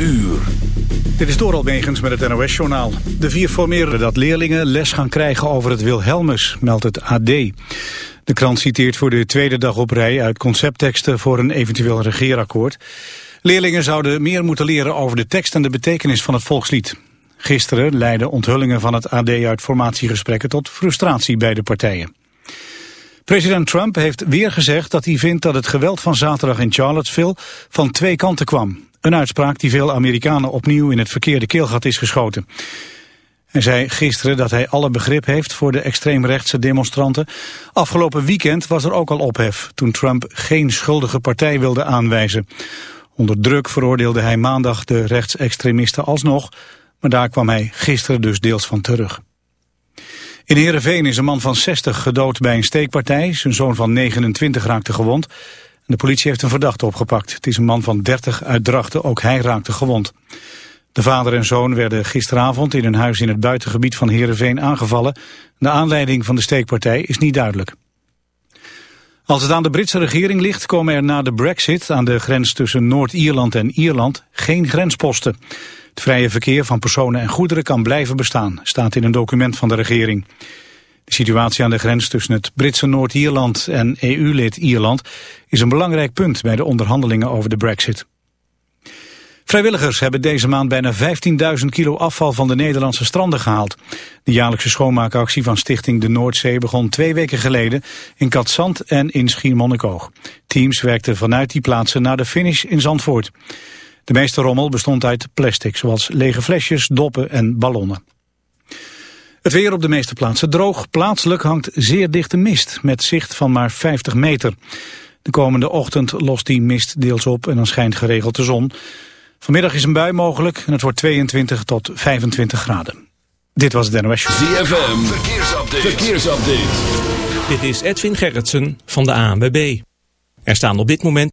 uur. Dit is door Almegens met het NOS-journaal. De vier formeren dat leerlingen les gaan krijgen over het Wilhelmus, meldt het AD. De krant citeert voor de tweede dag op rij uit conceptteksten voor een eventueel regeerakkoord. Leerlingen zouden meer moeten leren over de tekst en de betekenis van het volkslied. Gisteren leidden onthullingen van het AD uit formatiegesprekken tot frustratie bij de partijen. President Trump heeft weer gezegd dat hij vindt dat het geweld van zaterdag in Charlottesville van twee kanten kwam. Een uitspraak die veel Amerikanen opnieuw in het verkeerde keelgat is geschoten. Hij zei gisteren dat hij alle begrip heeft voor de extreemrechtse demonstranten. Afgelopen weekend was er ook al ophef toen Trump geen schuldige partij wilde aanwijzen. Onder druk veroordeelde hij maandag de rechtsextremisten alsnog, maar daar kwam hij gisteren dus deels van terug. In Heerenveen is een man van 60 gedood bij een steekpartij. Zijn zoon van 29 raakte gewond. De politie heeft een verdachte opgepakt. Het is een man van 30 uit Drachten, ook hij raakte gewond. De vader en zoon werden gisteravond in een huis in het buitengebied van Heerenveen aangevallen. De aanleiding van de steekpartij is niet duidelijk. Als het aan de Britse regering ligt, komen er na de brexit aan de grens tussen Noord-Ierland en Ierland geen grensposten. Het vrije verkeer van personen en goederen kan blijven bestaan, staat in een document van de regering. Situatie aan de grens tussen het Britse Noord-Ierland en EU-lid Ierland is een belangrijk punt bij de onderhandelingen over de brexit. Vrijwilligers hebben deze maand bijna 15.000 kilo afval van de Nederlandse stranden gehaald. De jaarlijkse schoonmaakactie van Stichting de Noordzee begon twee weken geleden in Katzand en in Schiermonnikoog. Teams werkten vanuit die plaatsen naar de finish in Zandvoort. De meeste rommel bestond uit plastic, zoals lege flesjes, doppen en ballonnen. Het weer op de meeste plaatsen droog. Plaatselijk hangt zeer dichte mist met zicht van maar 50 meter. De komende ochtend lost die mist deels op en dan schijnt geregeld de zon. Vanmiddag is een bui mogelijk en het wordt 22 tot 25 graden. Dit was het NOS ZFM, verkeersupdate. verkeersupdate. Dit is Edwin Gerritsen van de ANWB. Er staan op dit moment...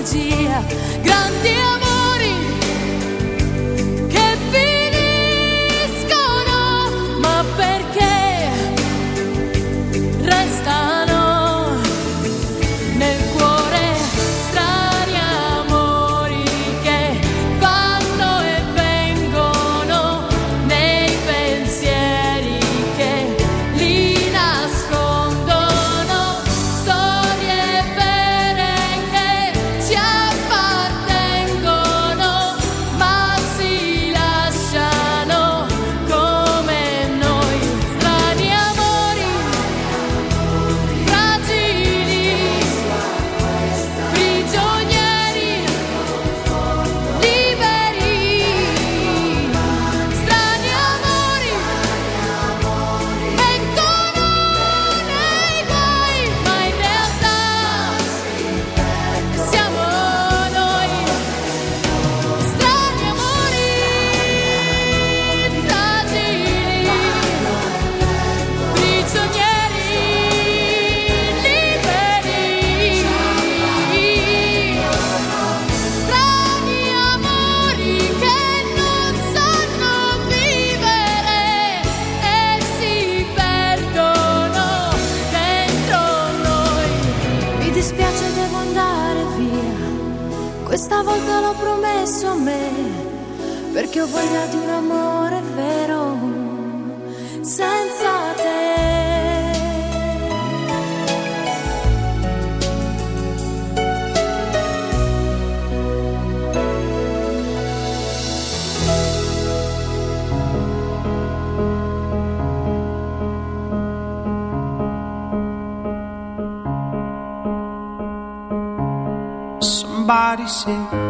nostalgia. Grandi perché ho voglia di un amore vero senza te. Somebody said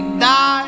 Die.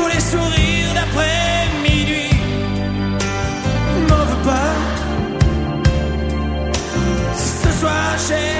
pour les sourires d'après minuit. M'en veux pas. Ce soir Les